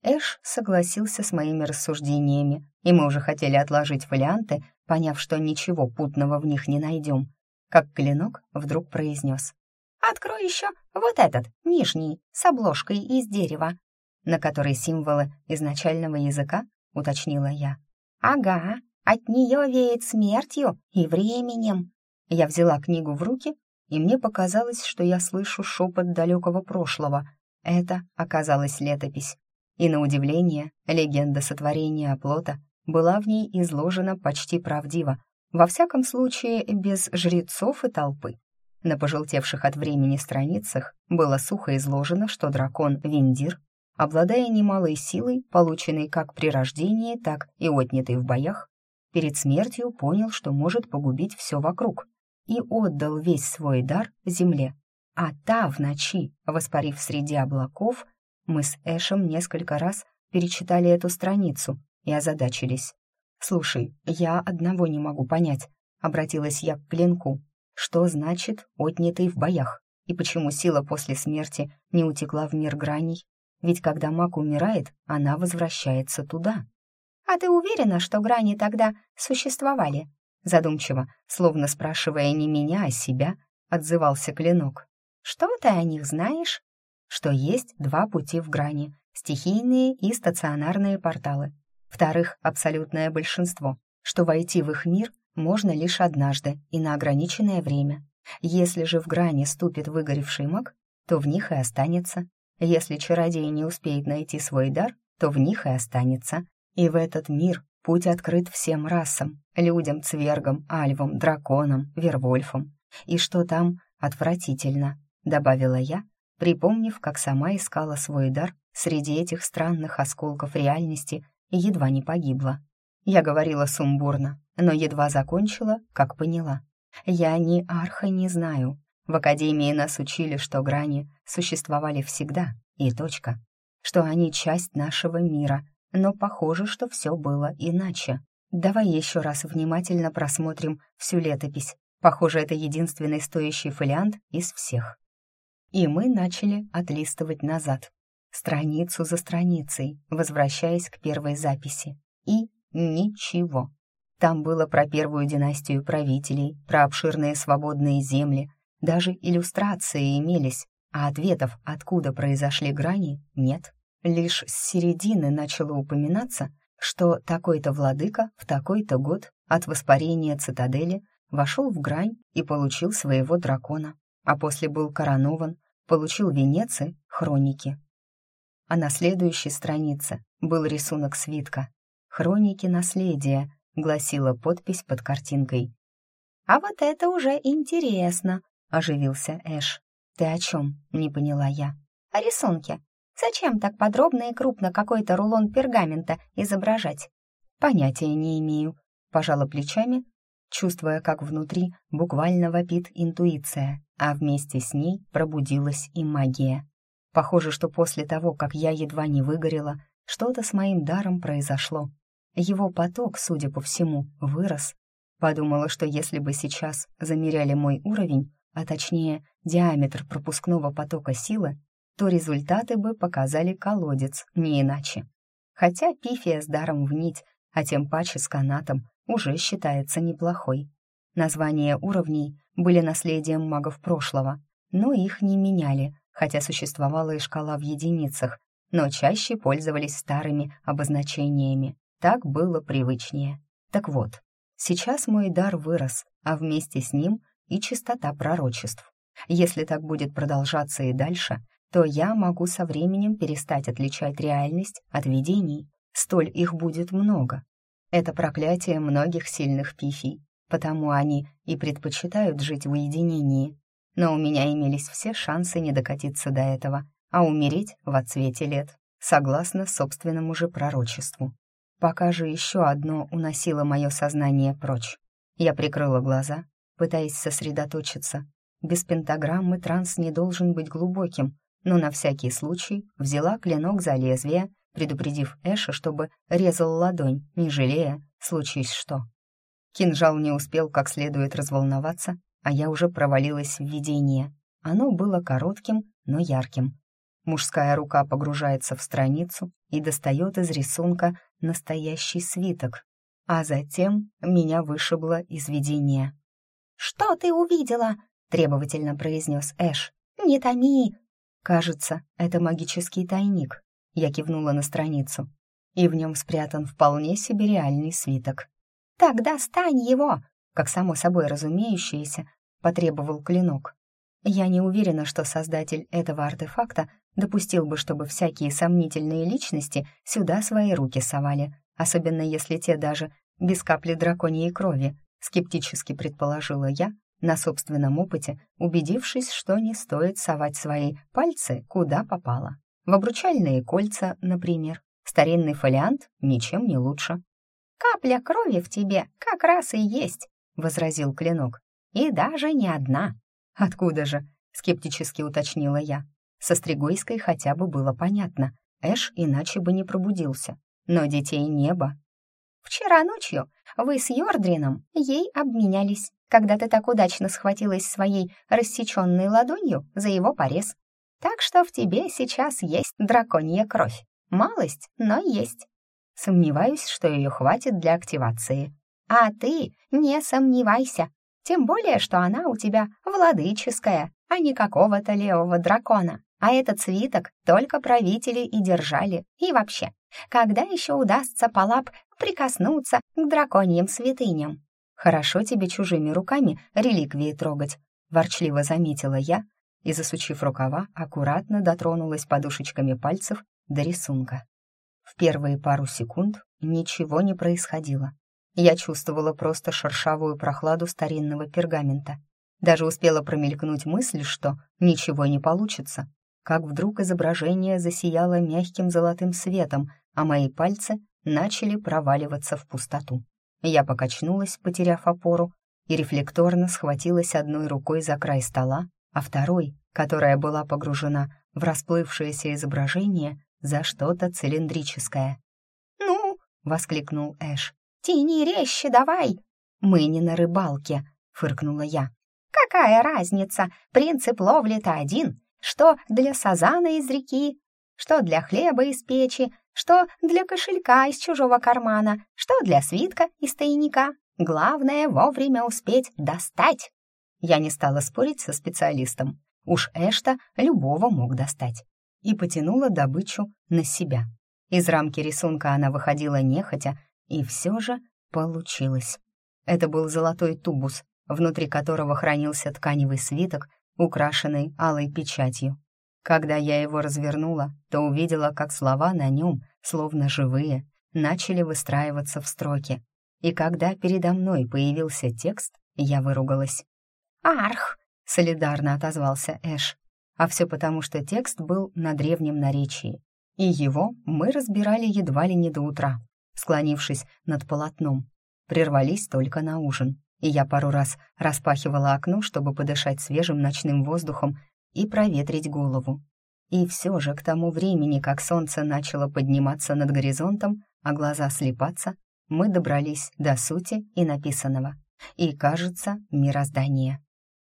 Эш согласился с моими рассуждениями, и мы уже хотели отложить варианты, поняв, что ничего путного в них не найдем, как клинок вдруг произнес. «Открой еще вот этот, нижний, с обложкой из дерева», на которой символы изначального языка, уточнила я. «Ага, от нее веет смертью и временем». Я взяла книгу в руки, и мне показалось, что я слышу шепот далекого прошлого. Это оказалась летопись. И на удивление, легенда сотворения оплота была в ней изложена почти правдиво, во всяком случае без жрецов и толпы. На пожелтевших от времени страницах было сухо изложено, что дракон Виндир, обладая немалой силой, полученной как при рождении, так и отнятой в боях, перед смертью понял, что может погубить все вокруг, и отдал весь свой дар земле. А та в ночи, воспарив среди облаков, мы с Эшем несколько раз перечитали эту страницу и озадачились. «Слушай, я одного не могу понять», — обратилась я к клинку. «Что значит «отнятый в боях»? И почему сила после смерти не утекла в мир граней? Ведь когда маг умирает, она возвращается туда». «А ты уверена, что грани тогда существовали?» Задумчиво, словно спрашивая не меня, а себя, отзывался клинок. «Что ты о них знаешь?» Что есть два пути в грани — стихийные и стационарные порталы. Вторых — абсолютное большинство, что войти в их мир можно лишь однажды и на ограниченное время. Если же в грани ступит выгоревший маг, то в них и останется. Если чародей не успеет найти свой дар, то в них и останется. И в этот мир путь открыт всем расам — людям, цвергам, альвам, драконам, вервольфам. И что там отвратительно, добавила я, припомнив, как сама искала свой дар среди этих странных осколков реальности и едва не погибла. Я говорила сумбурно, но едва закончила, как поняла. Я ни арха не знаю. В академии нас учили, что грани существовали всегда, и точка. Что они часть нашего мира, но похоже, что все было иначе. Давай еще раз внимательно просмотрим всю летопись. Похоже, это единственный стоящий фолиант из всех. И мы начали отлистывать назад, страницу за страницей, возвращаясь к первой записи. И ничего. Там было про первую династию правителей, про обширные свободные земли, даже иллюстрации имелись, а ответов, откуда произошли грани, нет. Лишь с середины начало упоминаться, что такой-то владыка в такой-то год от воспарения цитадели вошел в грань и получил своего дракона, а после был коронован, получил венец и хроники. А на следующей странице был рисунок свитка «Хроники наследия», гласила подпись под картинкой. «А вот это уже интересно», — оживился Эш. «Ты о чем?» — не поняла я. «О рисунке. Зачем так подробно и крупно какой-то рулон пергамента изображать?» «Понятия не имею», — пожала плечами, чувствуя, как внутри буквально вопит интуиция, а вместе с ней пробудилась и магия. Похоже, что после того, как я едва не выгорела, что-то с моим даром произошло. Его поток, судя по всему, вырос. Подумала, что если бы сейчас замеряли мой уровень, а точнее диаметр пропускного потока силы, то результаты бы показали колодец, не иначе. Хотя пифия с даром в нить, а тем паче с канатом, уже считается неплохой. Названия уровней были наследием магов прошлого, но их не меняли, хотя существовала и шкала в единицах, но чаще пользовались старыми обозначениями. Так было привычнее. Так вот, сейчас мой дар вырос, а вместе с ним и чистота пророчеств. Если так будет продолжаться и дальше, то я могу со временем перестать отличать реальность от видений. Столь их будет много. Это проклятие многих сильных пифий, потому они и предпочитают жить в уединении. Но у меня имелись все шансы не докатиться до этого, а умереть в отсвете лет, согласно собственному же пророчеству. Пока же еще одно уносило мое сознание прочь. Я прикрыла глаза, пытаясь сосредоточиться. Без пентаграммы транс не должен быть глубоким, но на всякий случай взяла клинок за лезвие, предупредив Эша, чтобы резал ладонь, не жалея, случись что. Кинжал не успел как следует разволноваться, а я уже провалилась в видение. Оно было коротким, но ярким. Мужская рука погружается в страницу и достает из рисунка настоящий свиток, а затем меня вышибло из видения. «Что ты увидела?» — требовательно произнес Эш. «Не томи!» «Кажется, это магический тайник», — я кивнула на страницу, и в нем спрятан вполне себе реальный свиток. «Так достань его!» — как само собой разумеющееся, потребовал клинок. Я не уверена, что создатель этого артефакта допустил бы, чтобы всякие сомнительные личности сюда свои руки совали, особенно если те даже без капли драконьей крови, скептически предположила я, на собственном опыте, убедившись, что не стоит совать свои пальцы куда попало. В обручальные кольца, например. Старинный фолиант ничем не лучше. «Капля крови в тебе как раз и есть», — возразил клинок. «И даже не одна». «Откуда же?» — скептически уточнила я. Со Стригойской хотя бы было понятно. Эш иначе бы не пробудился. Но детей неба. «Вчера ночью вы с Йордрином ей обменялись, когда ты так удачно схватилась своей рассеченной ладонью за его порез. Так что в тебе сейчас есть драконья кровь. Малость, но есть. Сомневаюсь, что ее хватит для активации. А ты не сомневайся. Тем более, что она у тебя владыческая, а не какого-то левого дракона. А этот свиток только правители и держали. И вообще, когда еще удастся Палап прикоснуться к драконьим святыням? «Хорошо тебе чужими руками реликвии трогать», — ворчливо заметила я и, засучив рукава, аккуратно дотронулась подушечками пальцев до рисунка. В первые пару секунд ничего не происходило. Я чувствовала просто шершавую прохладу старинного пергамента. Даже успела промелькнуть мысль, что ничего не получится. как вдруг изображение засияло мягким золотым светом, а мои пальцы начали проваливаться в пустоту. Я покачнулась, потеряв опору, и рефлекторно схватилась одной рукой за край стола, а второй, которая была погружена в расплывшееся изображение, за что-то цилиндрическое. «Ну!» — воскликнул Эш. «Тяни резче давай!» «Мы не на рыбалке», — фыркнула я. «Какая разница? Принцип ловли-то один. Что для сазана из реки, что для хлеба из печи, что для кошелька из чужого кармана, что для свитка из тайника. Главное — вовремя успеть достать». Я не стала спорить со специалистом. Уж Эшта любого мог достать. И потянула добычу на себя. Из рамки рисунка она выходила нехотя, и все же получилось. Это был золотой тубус, внутри которого хранился тканевый свиток, украшенный алой печатью. Когда я его развернула, то увидела, как слова на нем, словно живые, начали выстраиваться в строки. И когда передо мной появился текст, я выругалась. «Арх!» — солидарно отозвался Эш. А все потому, что текст был на древнем наречии, и его мы разбирали едва ли не до утра, склонившись над полотном. Прервались только на ужин, и я пару раз распахивала окно, чтобы подышать свежим ночным воздухом и проветрить голову. И все же к тому времени, как солнце начало подниматься над горизонтом, а глаза слепаться, мы добрались до сути и написанного. И, кажется, мироздание.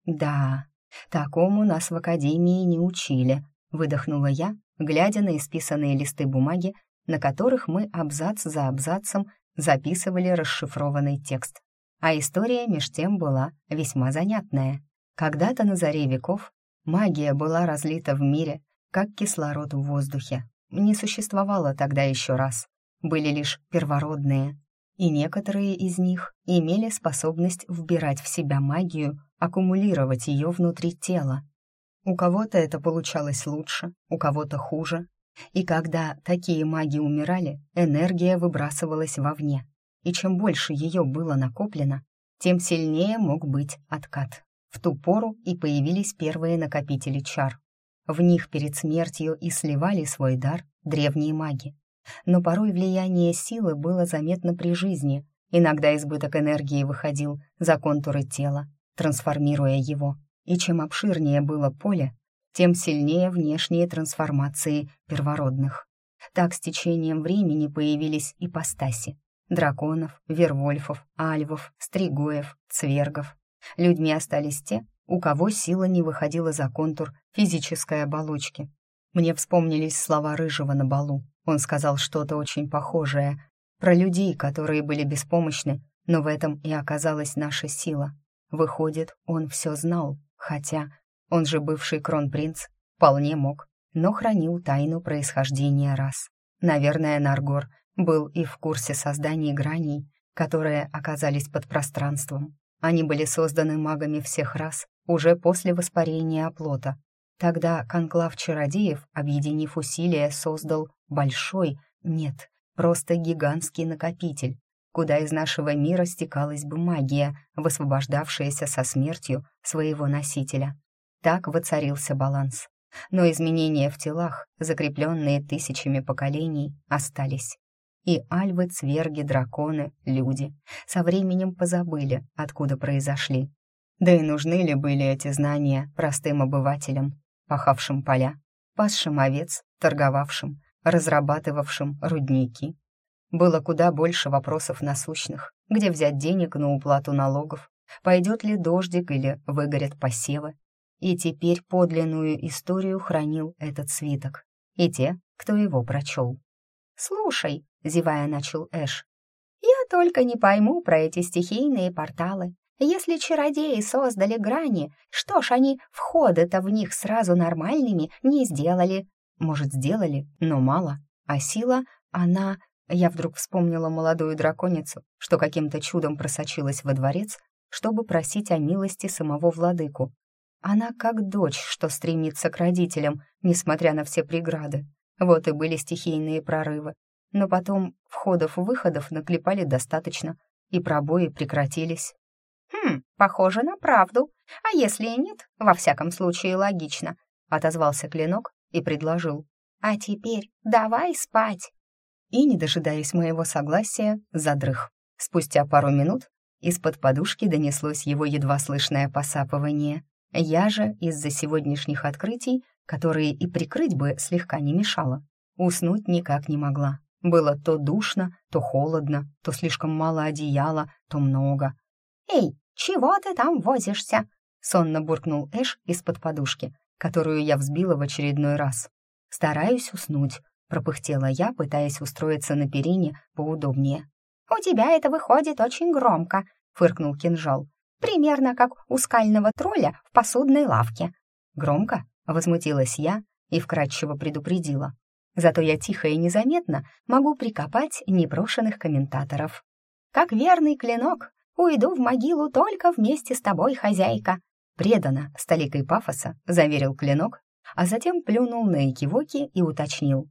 «Да, такому нас в академии не учили», — выдохнула я, глядя на исписанные листы бумаги, на которых мы абзац за абзацем записывали расшифрованный текст. А история меж тем была весьма занятная. Когда-то на заре веков магия была разлита в мире, как кислород в воздухе. Не существовало тогда еще раз. Были лишь первородные. И некоторые из них имели способность вбирать в себя магию, аккумулировать ее внутри тела. У кого-то это получалось лучше, у кого-то хуже. И когда такие маги умирали, энергия выбрасывалась вовне. И чем больше ее было накоплено, тем сильнее мог быть откат. В ту пору и появились первые накопители чар. В них перед смертью и сливали свой дар древние маги. Но порой влияние силы было заметно при жизни. Иногда избыток энергии выходил за контуры тела, трансформируя его. И чем обширнее было поле, тем сильнее внешние трансформации первородных. Так с течением времени появились ипостаси — драконов, вервольфов, альвов, стригоев, цвергов. Людьми остались те, у кого сила не выходила за контур физической оболочки. Мне вспомнились слова Рыжего на балу. Он сказал что-то очень похожее про людей, которые были беспомощны, но в этом и оказалась наша сила. Выходит, он все знал, хотя он же бывший кронпринц, вполне мог, но хранил тайну происхождения рас. Наверное, Наргор был и в курсе создания граней, которые оказались под пространством. Они были созданы магами всех рас уже после воспарения оплота. Тогда конклав чародеев, объединив усилия, создал большой, нет, просто гигантский накопитель, куда из нашего мира стекалась бы магия, высвобождавшаяся со смертью своего носителя. Так воцарился баланс. Но изменения в телах, закрепленные тысячами поколений, остались. И альвы, цверги, драконы, люди со временем позабыли, откуда произошли. Да и нужны ли были эти знания простым обывателям, пахавшим поля, пасшим овец, торговавшим, разрабатывавшим рудники? Было куда больше вопросов насущных. Где взять денег на уплату налогов? Пойдет ли дождик или выгорят посевы? И теперь подлинную историю хранил этот свиток. И те, кто его прочел. «Слушай», — зевая начал Эш, «я только не пойму про эти стихийные порталы. Если чародеи создали грани, что ж они входы-то в них сразу нормальными не сделали? Может, сделали, но мало. А сила, она... Я вдруг вспомнила молодую драконицу, что каким-то чудом просочилась во дворец, чтобы просить о милости самого владыку. Она как дочь, что стремится к родителям, несмотря на все преграды. Вот и были стихийные прорывы. Но потом входов-выходов наклепали достаточно, и пробои прекратились. «Хм, похоже на правду. А если и нет, во всяком случае логично», — отозвался Клинок, и предложил. «А теперь давай спать!» И, не дожидаясь моего согласия, задрых. Спустя пару минут из-под подушки донеслось его едва слышное посапывание. Я же из-за сегодняшних открытий, которые и прикрыть бы слегка не мешало, уснуть никак не могла. Было то душно, то холодно, то слишком мало одеяла, то много. «Эй, чего ты там возишься?» — сонно буркнул Эш из-под подушки, которую я взбила в очередной раз. «Стараюсь уснуть», — пропыхтела я, пытаясь устроиться на перине поудобнее. «У тебя это выходит очень громко», — фыркнул кинжал. «Примерно как у скального тролля в посудной лавке». «Громко?» — возмутилась я и вкратчиво предупредила. Зато я тихо и незаметно могу прикопать непрошенных комментаторов. «Как верный клинок, уйду в могилу только вместе с тобой, хозяйка», преданно, с толикой пафоса, заверил клинок, а затем плюнул на экивоки и уточнил.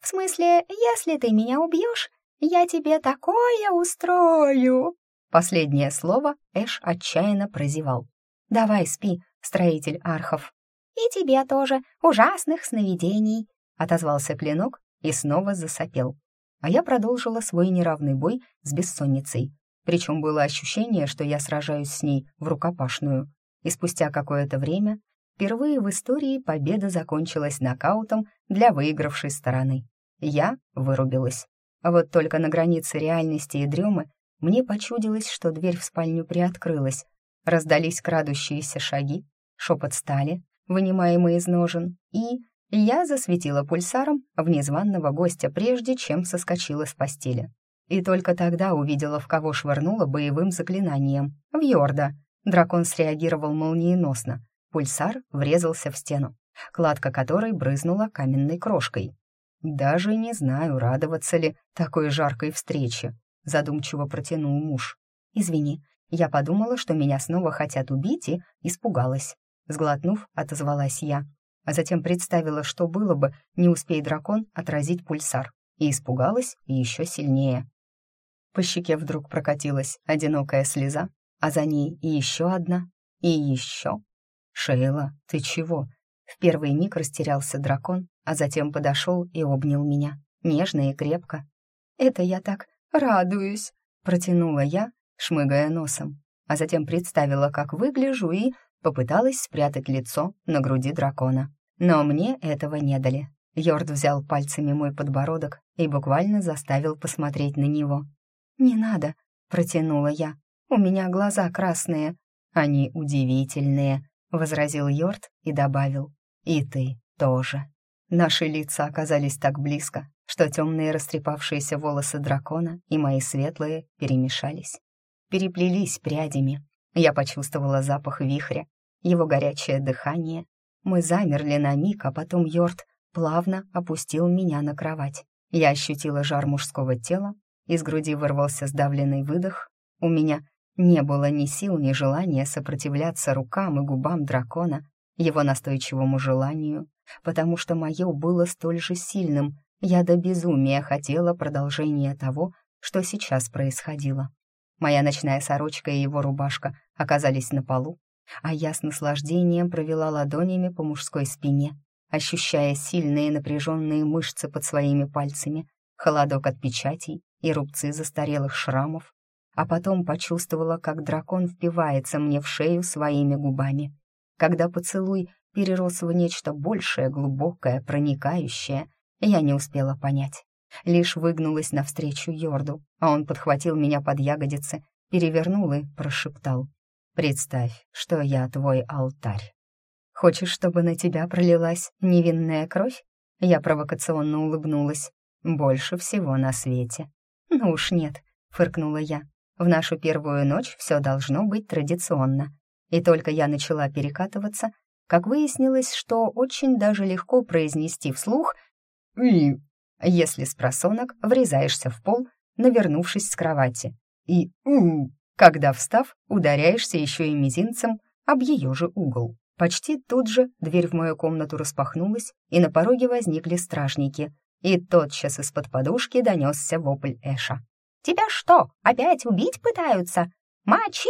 «В смысле, если ты меня убьешь, я тебе такое устрою!» Последнее слово Эш отчаянно прозевал. «Давай спи, строитель архов». «И тебе тоже ужасных сновидений», отозвался клинок и снова засопел. А я продолжила свой неравный бой с бессонницей. Причем было ощущение, что я сражаюсь с ней в рукопашную. И спустя какое-то время впервые в истории победа закончилась нокаутом для выигравшей стороны. Я вырубилась. Вот только на границе реальности и дремы мне почудилось, что дверь в спальню приоткрылась. Раздались крадущиеся шаги, шепот стали, вынимаемый из ножен, и я засветила пульсаром в незваного гостя, прежде чем соскочила с постели. И только тогда увидела, в кого швырнула боевым заклинанием. В Йорда. Дракон среагировал молниеносно. Пульсар врезался в стену, кладка которой брызнула каменной крошкой. «Даже не знаю, радоваться ли такой жаркой встрече», — задумчиво протянул муж. «Извини, я подумала, что меня снова хотят убить и испугалась». Сглотнув, отозвалась я а затем представила, что было бы, не успей дракон отразить пульсар, и испугалась еще сильнее. По щеке вдруг прокатилась одинокая слеза, а за ней еще одна, и еще. «Шейла, ты чего?» В первый миг растерялся дракон, а затем подошел и обнял меня, нежно и крепко. «Это я так радуюсь!» — протянула я, шмыгая носом, а затем представила, как выгляжу, и попыталась спрятать лицо на груди дракона. Но мне этого не дали. Йорд взял пальцами мой подбородок и буквально заставил посмотреть на него. «Не надо», — протянула я. «У меня глаза красные». «Они удивительные», — возразил Йорд и добавил. «И ты тоже». Наши лица оказались так близко, что темные растрепавшиеся волосы дракона и мои светлые перемешались. Переплелись прядями, я почувствовала запах вихря, его горячее дыхание. Мы замерли на миг, а потом Йорд плавно опустил меня на кровать. Я ощутила жар мужского тела, из груди вырвался сдавленный выдох. У меня не было ни сил, ни желания сопротивляться рукам и губам дракона, его настойчивому желанию, потому что мое было столь же сильным. Я до безумия хотела продолжения того, что сейчас происходило. Моя ночная сорочка и его рубашка оказались на полу, а я с наслаждением провела ладонями по мужской спине, ощущая сильные напряженные мышцы под своими пальцами, холодок от печатей и рубцы застарелых шрамов, а потом почувствовала, как дракон впивается мне в шею своими губами. Когда поцелуй перерос в нечто большее, глубокое, проникающее, я не успела понять. Лишь выгнулась навстречу Йорду, а он подхватил меня под ягодицы, перевернул и прошептал. «Представь, что я твой алтарь. Хочешь, чтобы на тебя пролилась невинная кровь?» Я провокационно улыбнулась. «Больше всего на свете». «Ну уж нет», — фыркнула я. «В нашу первую ночь все должно быть традиционно». И только я начала перекатываться, как выяснилось, что очень даже легко произнести вслух «И если с просонок врезаешься в пол, навернувшись с кровати. И у когда, встав, ударяешься еще и мизинцем об ее же угол. Почти тут же дверь в мою комнату распахнулась, и на пороге возникли стражники, и тотчас из-под подушки донесся вопль Эша. «Тебя что, опять убить пытаются? Мочи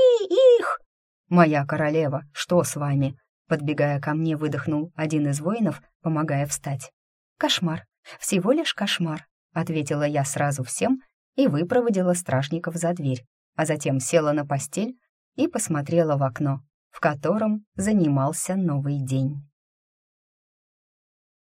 их!» «Моя королева, что с вами?» Подбегая ко мне, выдохнул один из воинов, помогая встать. «Кошмар, всего лишь кошмар», — ответила я сразу всем и выпроводила стражников за дверь, а затем села на постель и посмотрела в окно, в котором занимался новый день.